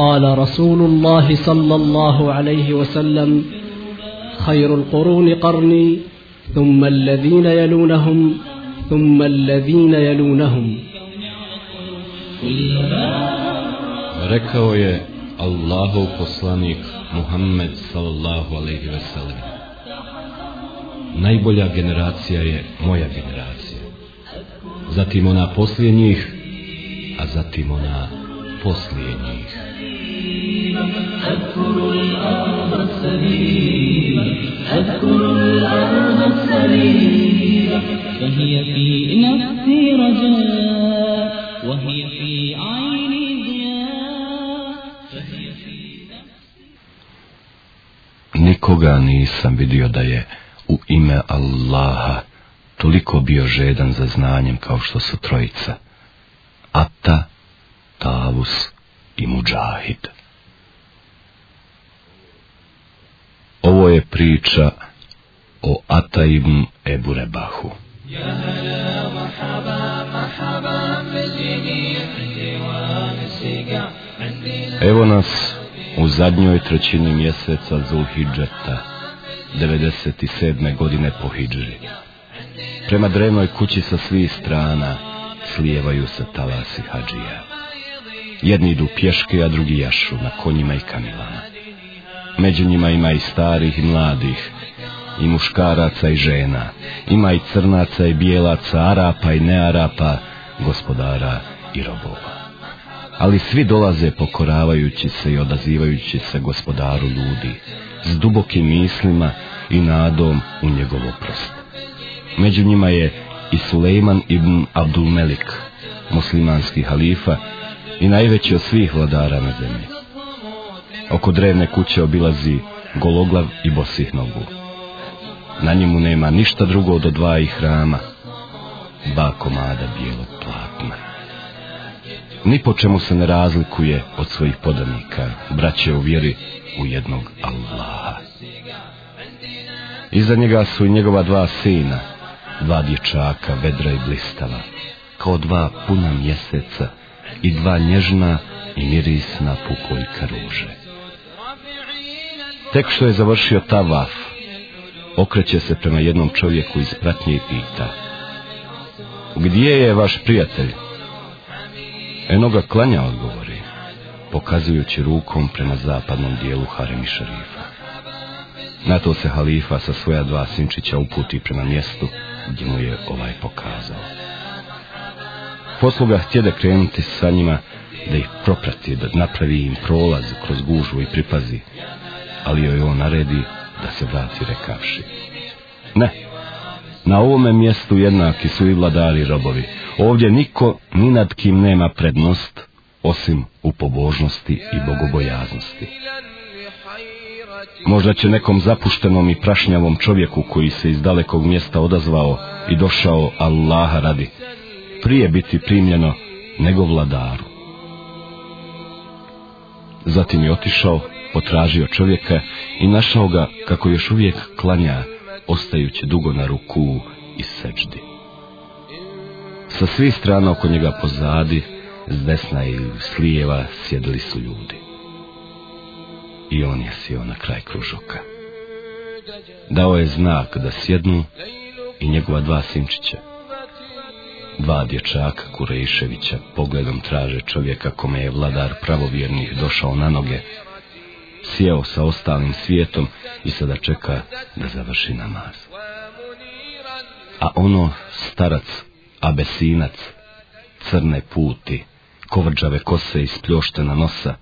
قال رسول الله صلى الله عليه وسلم خير القرون قرني ثم الذين يلونهم ثم الذين يلونهم je Allahov poslanik Muhammed sallallahu alaihi ve sellem. Najbolja generacija je moja generacija. Zatim ona poslije njih, a zatim ona poslije njih. Nikoga nisam vidio da je u ime Allaha toliko bio žedan za znanjem kao što su trojica. Ata, Tavus i Mujahid. Ovo je priča o Ata ibn Ebu Rebahu. Evo nas u zadnjoj trećini mjeseca Zulhidžeta, 97. godine po Hidžri. Prema drevnoj kući sa svih strana slijevaju se talasi hađija. Jedni idu pješke, a drugi jašu na konjima i kamilama. Među njima ima i starih i mladih, i muškaraca i žena, ima i crnaca i bijelaca, arapa i nearapa, gospodara i robova. Ali svi dolaze pokoravajući se i odazivajući se gospodaru ljudi, s dubokim mislima i nadom u njegov oprost. Među njima je i Sulejman ibn Abdul Melik, muslimanski halifa i najveći od svih vladara na zemlji. Oko drevne kuće obilazi gologlav i bosih nogu. Na njemu nema ništa drugo do dva i hrama, dva komada bijelog platna. Ni po čemu se ne razlikuje od svojih podanika, braće u vjeri u jednog Allaha. Iza njega su i njegova dva sina, dva dječaka, vedra i blistava, kao dva puna mjeseca i dva nježna i mirisna pukoljka ruže. Tek što je završio tavaf, okreće se prema jednom čovjeku iz pratnje i pita. Gdje je vaš prijatelj? Eno ga klanja odgovori, pokazujući rukom prema zapadnom dijelu Haremi Šarifa. Na to se halifa sa svoja dva sinčića uputi prema mjestu gdje mu je ovaj pokazao. Posluga htjede krenuti sa njima da ih proprati, da napravi im prolaz kroz gužvu i pripazi, ali joj on naredi da se vrati rekavši. Ne, na ovome mjestu jednaki su i vladari robovi. Ovdje niko ni nad kim nema prednost, osim u pobožnosti i bogobojaznosti. Možda će nekom zapuštenom i prašnjavom čovjeku koji se iz dalekog mjesta odazvao i došao Allaha radi, prije biti primljeno nego vladaru. Zatim je otišao, potražio čovjeka i našao ga kako još uvijek klanja, ostajući dugo na ruku i seđdi. Sa svih strana oko njega pozadi, s desna i s lijeva sjedili su ljudi. I on je sjeo na kraj kružoka. Dao je znak da sjednu i njegova dva sinčića. Dva dječaka Kurejševića pogledom traže čovjeka kome je vladar pravovjernih došao na noge, sjeo sa ostalim svijetom i sada čeka da završi namaz. A ono starac, abesinac, crne puti, kovrđave kose i spljoštena nosa,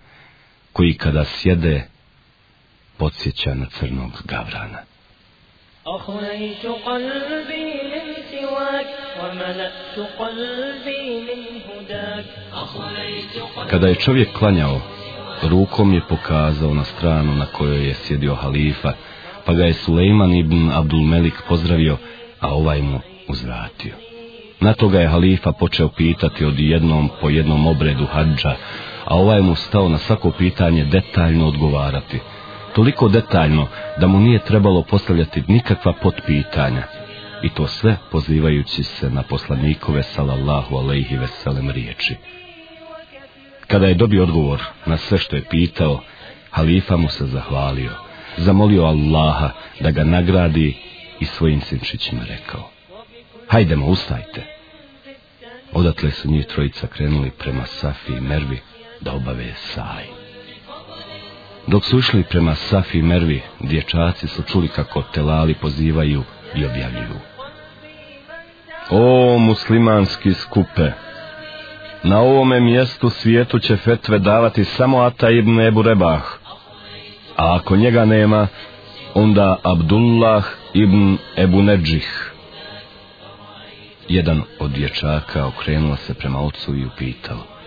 koji kada sjede, podsjeća na crnog gavrana. Kada je čovjek klanjao, rukom je pokazao na stranu na kojoj je sjedio halifa, pa ga je Sulejman ibn Abdul Melik pozdravio, a ovaj mu uzvratio. Na toga je halifa počeo pitati od jednom po jednom obredu hadža, a ovaj mu stao na svako pitanje detaljno odgovarati. Toliko detaljno da mu nije trebalo postavljati nikakva potpitanja, i to sve pozivajući se na poslanikove salallahu alaihi veselem riječi. Kada je dobio odgovor na sve što je pitao, halifa mu se zahvalio, zamolio Allaha da ga nagradi i svojim sinčićima rekao. Hajdemo, ustajte. Odatle su njih trojica krenuli prema Safi i Mervi da obave saj. Dok su išli prema Safi i Mervi, dječaci su čuli kako telali pozivaju i objavljuju. O muslimanski skupe, na ovome mjestu svijetu će fetve davati samo Ata ibn Ebu Rebah, a ako njega nema, onda Abdullah ibn Ebu Nedžih. Jedan od dječaka okrenuo se prema ocu i upitao.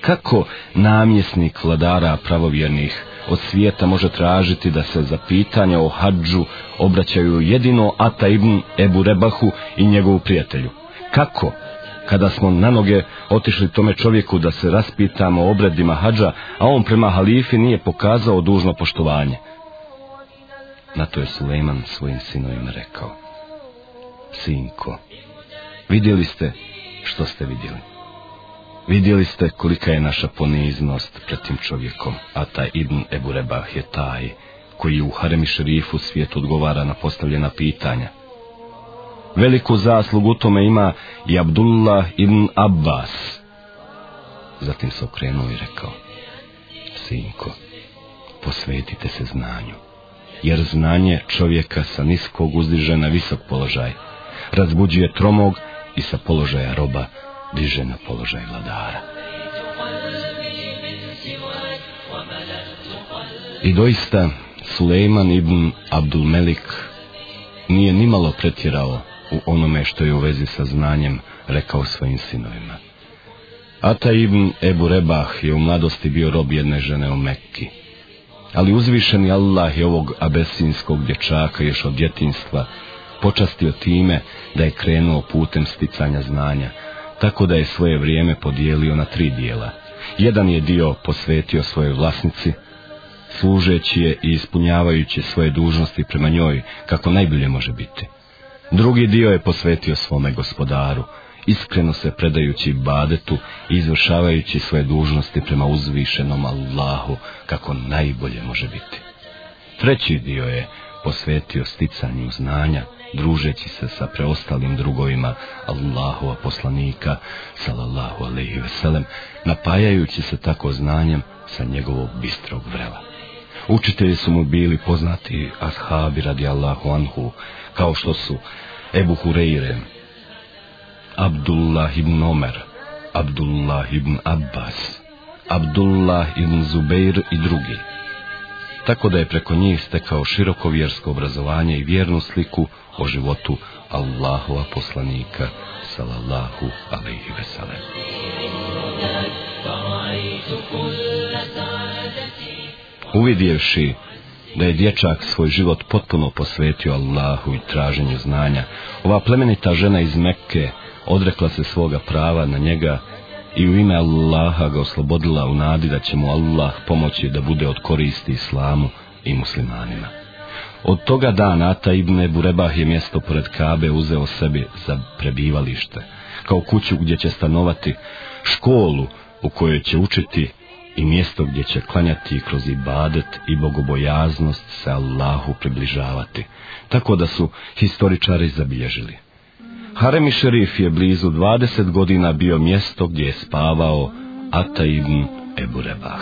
Kako namjesnik vladara pravovjernih od svijeta može tražiti da se za pitanja o hađu obraćaju jedino Ata ibn Ebu Rebahu i njegovu prijatelju? Kako? Kada smo na noge otišli tome čovjeku da se raspitamo o obredima hađa, a on prema halifi nije pokazao dužno poštovanje. Na to je Sulejman svojim sinovima rekao. Sinko, vidjeli ste što ste vidjeli. Vidjeli ste kolika je naša poniznost pred tim čovjekom, a taj Ibn Ebu Rebah je taj koji u Haremi šerifu svijet odgovara na postavljena pitanja. Veliku zaslugu u tome ima i Abdullah ibn Abbas. Zatim se okrenuo i rekao, Sinko, posvetite se znanju, jer znanje čovjeka sa niskog uzdiže na visok položaj, razbuđuje tromog i sa položaja roba diže na položaj vladara. I doista Sulejman ibn Abdul Melik nije nimalo pretjerao u onome što je u vezi sa znanjem rekao svojim sinovima. Ata ibn Ebu Rebah je u mladosti bio rob jedne žene u Mekki. Ali uzvišeni Allah je ovog abesinskog dječaka još od djetinstva počastio time da je krenuo putem sticanja znanja, tako da je svoje vrijeme podijelio na tri dijela. Jedan je dio posvetio svojoj vlasnici, služeći je i ispunjavajući svoje dužnosti prema njoj kako najbolje može biti. Drugi dio je posvetio svome gospodaru, iskreno se predajući badetu i izvršavajući svoje dužnosti prema uzvišenom Allahu kako najbolje može biti. Treći dio je posvetio sticanju znanja, družeći se sa preostalim drugovima Allahova poslanika, salallahu alaihi veselem, napajajući se tako znanjem sa njegovog bistrog vrela. Učitelji su mu bili poznati ashabi radi Allahu anhu, kao što su Ebu Hureyre, Abdullah ibn Omer, Abdullah ibn Abbas, Abdullah ibn Zubeir i drugi. Tako da je preko njih stekao široko vjersko obrazovanje i vjernu sliku o životu Allahova poslanika, salallahu alaihi veselem. Uvidjevši da je dječak svoj život potpuno posvetio Allahu i traženju znanja, ova plemenita žena iz Mekke odrekla se svoga prava na njega i u ime Allaha ga oslobodila u nadi da će mu Allah pomoći da bude od koristi islamu i muslimanima. Od toga dana Ata ibn Ebu Rebah je mjesto pored Kabe uzeo sebi za prebivalište, kao kuću gdje će stanovati, školu u kojoj će učiti i mjesto gdje će klanjati kroz ibadet i bogobojaznost se Allahu približavati, tako da su historičari zabilježili. Harem šerif je blizu 20 godina bio mjesto gdje je spavao Ata ibn Ebu Rebah.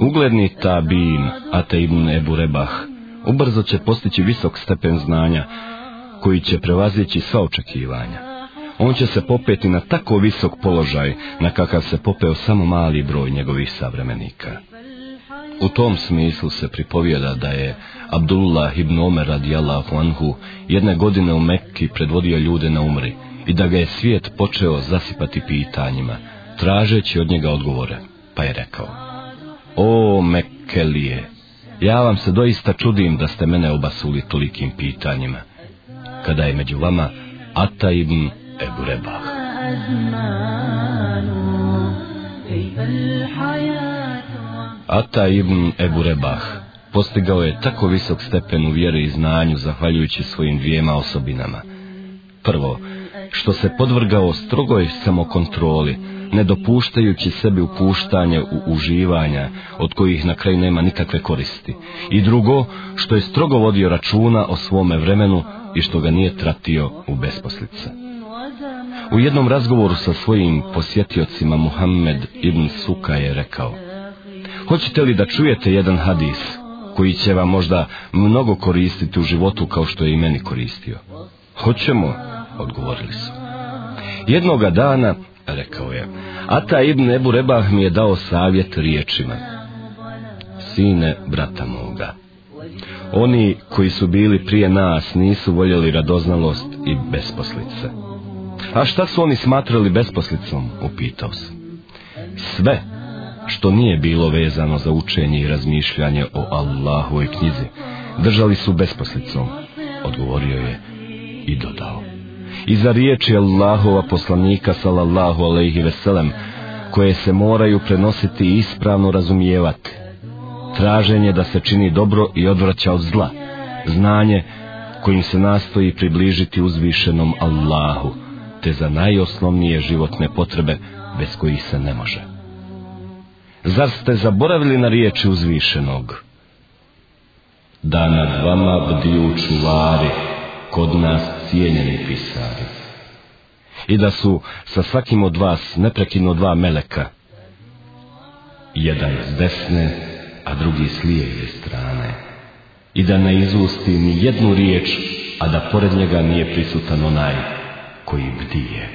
Ugledni tabin Ata ibn Ebu Rebah ubrzo će postići visok stepen znanja koji će prevazići sva očekivanja on će se popeti na tako visok položaj na kakav se popeo samo mali broj njegovih savremenika. U tom smislu se pripovijeda da je Abdullah ibn Omer radijallahu anhu jedne godine u Mekki predvodio ljude na umri i da ga je svijet počeo zasipati pitanjima, tražeći od njega odgovore, pa je rekao O Mekkelije, ja vam se doista čudim da ste mene obasuli tolikim pitanjima, kada je među vama Ata ibn Ebu Rebah. Ata ibn Ebu Rebah postigao je tako visok stepen u vjeri i znanju zahvaljujući svojim dvijema osobinama. Prvo, što se podvrgao strogoj samokontroli, ne dopuštajući sebi upuštanje u uživanja, od kojih na kraju nema nikakve koristi. I drugo, što je strogo vodio računa o svome vremenu i što ga nije tratio u besposlice. U jednom razgovoru sa svojim posjetiocima Muhammed ibn Suka je rekao Hoćete li da čujete jedan hadis koji će vam možda mnogo koristiti u životu kao što je i meni koristio? Hoćemo, odgovorili su. Jednoga dana, rekao je, Ata ibn Ebu Rebah mi je dao savjet riječima. Sine brata moga, oni koji su bili prije nas nisu voljeli radoznalost i besposlice. A šta su oni smatrali besposlicom, upitao sam. Sve što nije bilo vezano za učenje i razmišljanje o Allahovoj knjizi, držali su besposlicom, odgovorio je i dodao. I za riječi Allahova poslanika sallallahu alaihi veselem, koje se moraju prenositi i ispravno razumijevati. Traženje da se čini dobro i odvraća od zla. Znanje kojim se nastoji približiti uzvišenom Allahu, te za najosnovnije životne potrebe bez kojih se ne može. Zar ste zaboravili na riječi uzvišenog? Da nad vama bdiju čuvari, kod nas cijenjeni pisari. I da su sa svakim od vas neprekidno dva meleka, jedan s desne, a drugi s lijeve strane. I da ne izusti ni jednu riječ, a da pored njega nije prisutan onaj koji bdije.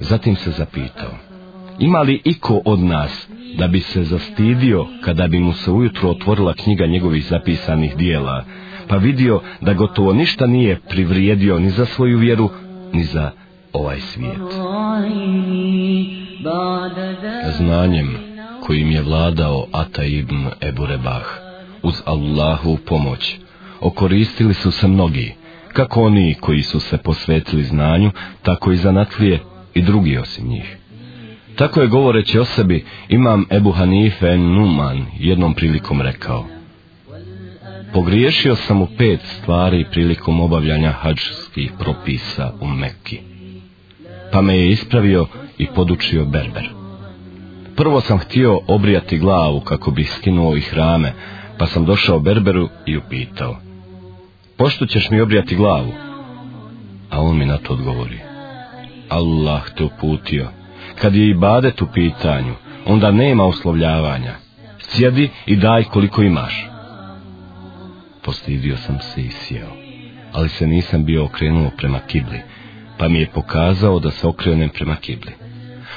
Zatim se zapitao, ima li iko od nas da bi se zastidio kada bi mu se ujutro otvorila knjiga njegovih zapisanih dijela, pa vidio da gotovo ništa nije privrijedio ni za svoju vjeru, ni za ovaj svijet. Znanjem kojim je vladao Ata ibn Ebu Rebah, uz Allahu pomoć, okoristili su se mnogi, kako oni koji su se posvetili znanju, tako i zanatlije i drugi osim njih. Tako je govoreći o sebi, imam Ebu Hanife Numan jednom prilikom rekao. Pogriješio sam u pet stvari prilikom obavljanja hađskih propisa u Mekki. Pa me je ispravio i podučio Berber. Prvo sam htio obrijati glavu kako bi skinuo ih rame, pa sam došao Berberu i upitao. Pošto ćeš mi obrijati glavu? A on mi na to odgovori. Allah te uputio. Kad je i badet u pitanju, onda nema uslovljavanja. Sjedi i daj koliko imaš. Postidio sam se i sjeo, ali se nisam bio okrenuo prema kibli, pa mi je pokazao da se okrenem prema kibli.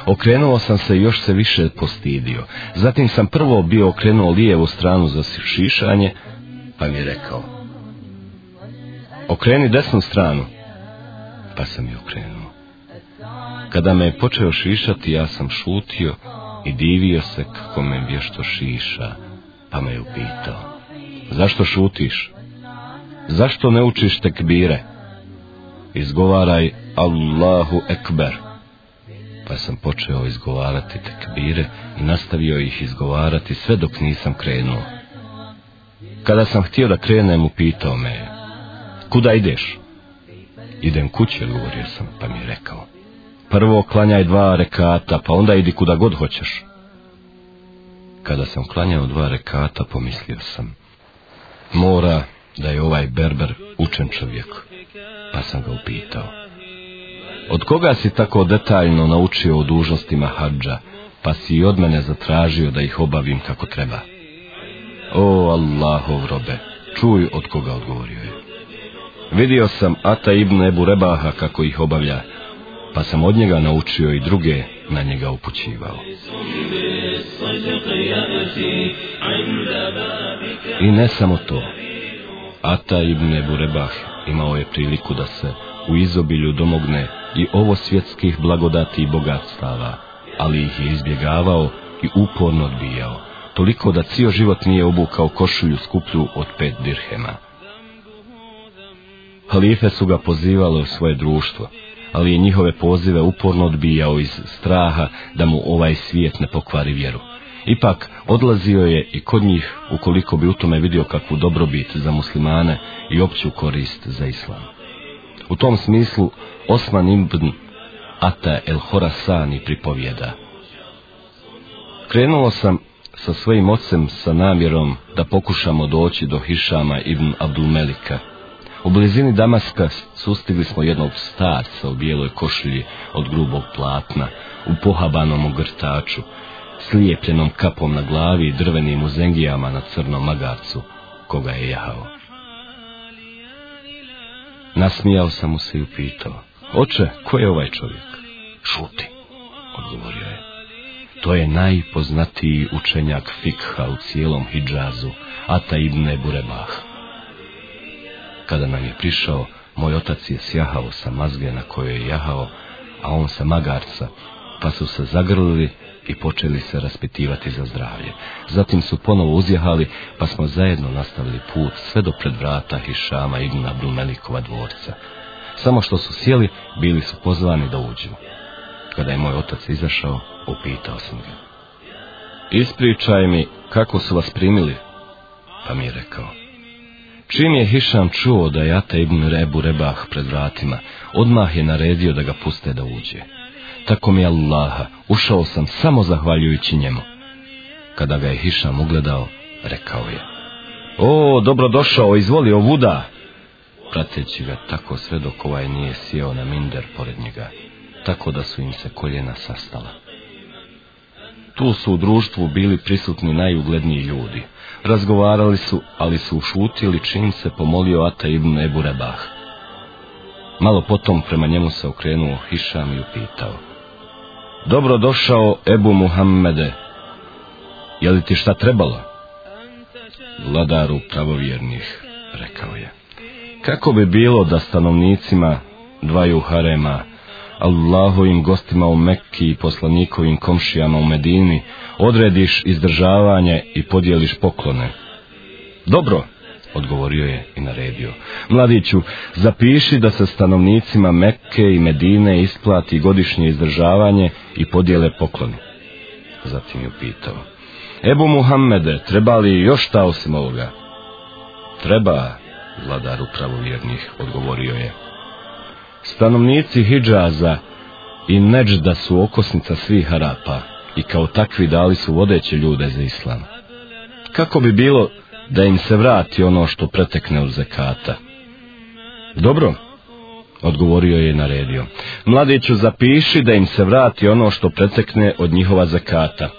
Okrenuo sam se i još se više postidio. Zatim sam prvo bio okrenuo lijevu stranu za šišanje, pa mi je rekao, okreni desnu stranu, pa sam je okrenuo. Kada me je počeo šišati, ja sam šutio i divio se kako me vješto šiša, pa me je upitao, zašto šutiš? Zašto ne učiš tekbire? Izgovaraj Allahu Ekber pa sam počeo izgovarati tekbire i nastavio ih izgovarati sve dok nisam krenuo. Kada sam htio da krenem, upitao me, kuda ideš? Idem kući, odgovorio sam, pa mi je rekao. Prvo klanjaj dva rekata, pa onda idi kuda god hoćeš. Kada sam klanjao dva rekata, pomislio sam, mora da je ovaj berber učen čovjek, pa sam ga upitao. Od koga si tako detaljno naučio o dužnostima hađa, pa si i od mene zatražio da ih obavim kako treba? O Allahov robe, čuj od koga odgovorio je. Vidio sam Ata ibn Ebu Rebaha kako ih obavlja, pa sam od njega naučio i druge na njega upućivao. I ne samo to. Ata ibn Ebu Rebah imao je priliku da se u izobilju domogne i ovo svjetskih blagodati i bogatstava, ali ih je izbjegavao i uporno odbijao, toliko da cijel život nije obukao košulju skuplju od pet dirhema. Halife su ga pozivali u svoje društvo, ali je njihove pozive uporno odbijao iz straha da mu ovaj svijet ne pokvari vjeru. Ipak odlazio je i kod njih ukoliko bi u tome vidio kakvu dobrobit za muslimane i opću korist za islam. U tom smislu Osman ibn Ata el Horasani pripovjeda. Krenuo sam sa svojim ocem sa namjerom da pokušamo doći do Hišama ibn Abdulmelika. U blizini Damaska sustigli smo jednog starca u bijeloj košulji od grubog platna, u pohabanom ogrtaču, slijepljenom kapom na glavi i drvenim uzengijama na crnom magarcu, koga je jahao. Nasmijao sam mu se i upitao, oče, ko je ovaj čovjek? Šuti, odgovorio je. To je najpoznatiji učenjak fikha u cijelom Hidžazu, Ata ibn Burebah. Kada nam je prišao, moj otac je sjahao sa mazge na kojoj je jahao, a on sa magarca, pa su se zagrlili i počeli se raspitivati za zdravlje. Zatim su ponovo uzjehali, pa smo zajedno nastavili put sve do pred vrata Hišama ibn Abdulmelikova dvorca. Samo što su sjeli, bili su pozvani da uđu. Kada je moj otac izašao, upitao sam ga. Ispričaj mi kako su vas primili, pa mi je rekao. Čim je Hišam čuo da je Ata ibn Rebu Rebah pred vratima, odmah je naredio da ga puste da uđe. Tako mi Allaha, ušao sam samo zahvaljujući njemu. Kada ga je Hišam ugledao, rekao je. O, dobro došao, izvoli ovuda! Prateći ga tako sve dok ovaj nije sjeo na minder pored njega, tako da su im se koljena sastala. Tu su u društvu bili prisutni najugledniji ljudi. Razgovarali su, ali su ušutili čim se pomolio Ata ibn Ebu Rebah. Malo potom prema njemu se okrenuo Hišam i upitao. Dobro došao Ebu Muhammede. Je li ti šta trebalo? Vladaru pravovjernih, rekao je. Kako bi bilo da stanovnicima dvaju harema, Allahovim gostima u Mekki i poslanikovim komšijama u Medini, odrediš izdržavanje i podijeliš poklone? Dobro, odgovorio je i naredio. Mladiću, zapiši da se stanovnicima Mekke i Medine isplati godišnje izdržavanje i podijele pokloni. Zatim je pitao. Ebu Muhammede, treba li još šta osim ovoga? Treba, vladaru pravovjernih, odgovorio je. Stanovnici Hidžaza i Neđda su okosnica svih Harapa i kao takvi dali su vodeće ljude za islam. Kako bi bilo da im se vrati ono što pretekne od zekata? Dobro, odgovorio je i naredio. Mladiću zapiši da im se vrati ono što pretekne od njihova zekata.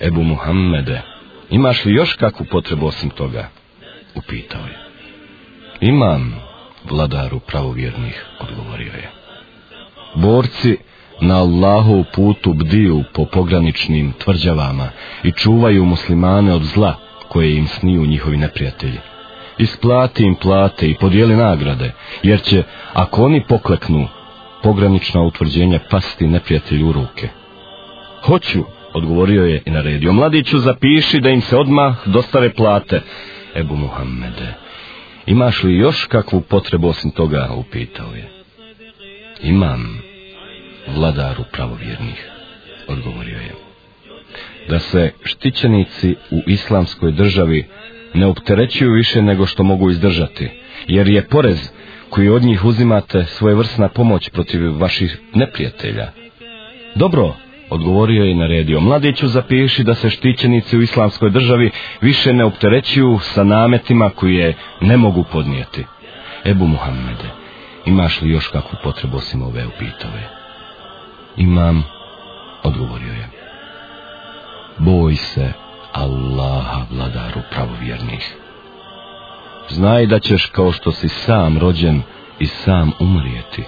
Ebu Muhammede, imaš li još kakvu potrebu osim toga? Upitao je. Imam, vladaru pravovjernih, odgovorio je. Borci na Allahu putu bdiju po pograničnim tvrđavama i čuvaju muslimane od zla koje im sniju njihovi neprijatelji. Isplati im plate i podijeli nagrade, jer će, ako oni pokleknu, pogranična utvrđenja pasti neprijatelju u ruke. Hoću, odgovorio je i naredio, mladiću zapiši da im se odmah dostave plate. Ebu Muhammede, imaš li još kakvu potrebu osim toga, upitao je. Imam, vladaru pravovjernih, odgovorio je. Da se štićenici u islamskoj državi ne opterećuju više nego što mogu izdržati, jer je porez koji od njih uzimate svojevrsna pomoć protiv vaših neprijatelja. Dobro, odgovorio je i naredio. Mladiću zapiši da se štićenici u islamskoj državi više ne opterećuju sa nametima koje ne mogu podnijeti. Ebu Muhammede, imaš li još kakvu potrebu osim ove upitove? Imam, odgovorio je. Boj se Allaha, vladaru pravovjernih. Znaj da ćeš kao što si sam rođen i sam umrijeti.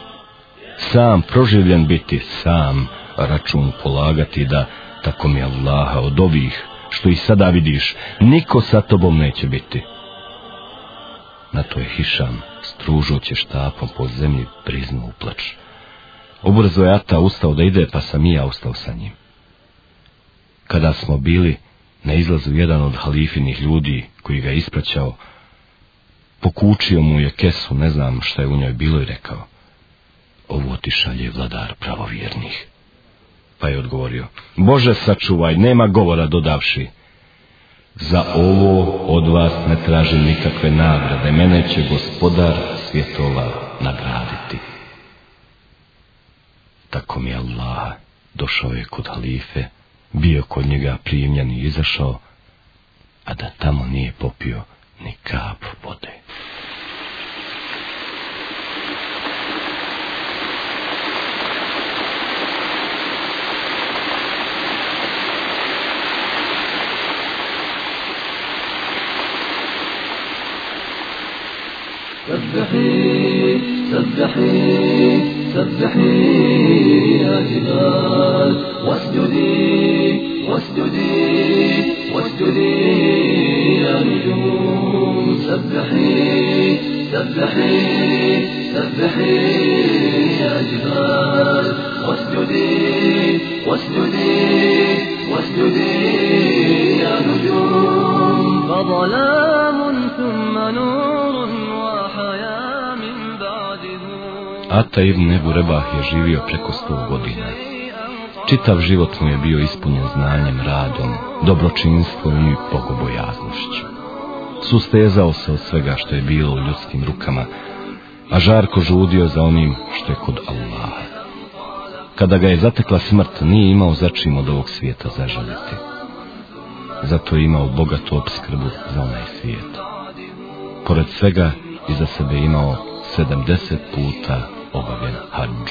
Sam proživljen biti, sam račun polagati da, tako mi Allaha, od ovih što i sada vidiš, niko sa tobom neće biti. Na to je Hišam, stružući štapom po zemlji, priznuo plač. Ubrzo je Ata ustao da ide, pa sam i ja ustao sa njim. Kada smo bili na izlazu jedan od halifinih ljudi koji ga ispraćao, pokučio mu je kesu, ne znam šta je u njoj bilo i rekao, ovo ti šalje vladar pravovjernih. Pa je odgovorio, Bože sačuvaj, nema govora dodavši. Za ovo od vas ne tražim nikakve nagrade, mene će gospodar svjetova nagraditi. Tako mi Allah došao je kod halife, bio kod njega primljen i izašao, a da tamo nije popio ni kap vode. سبحي سبحي سبحي يا جبال. واسجدي واسجدي واسجدي يا نجوم. سبحي سبحي سبحي Ata ibn Ebu Rebah je živio preko sto godina. Čitav život mu je bio ispunjen znanjem, radom, dobročinstvom i bogobojaznošću. Sustezao se od svega što je bilo u ljudskim rukama, a žarko žudio za onim što je kod Allaha. Kada ga je zatekla smrt, nije imao začim od ovog svijeta zažaliti. Zato je imao bogatu obskrbu za onaj svijet. Pored svega, iza sebe imao 70 puta obavljen hadž.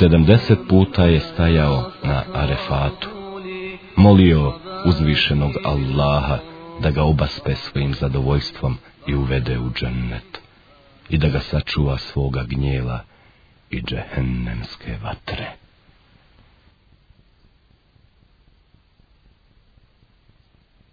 70 puta je stajao na arefatu, molio uzvišenog Allaha da ga obaspe svojim zadovoljstvom i uvede u džennet i da ga sačuva svoga gnjela i džehennemske vatre.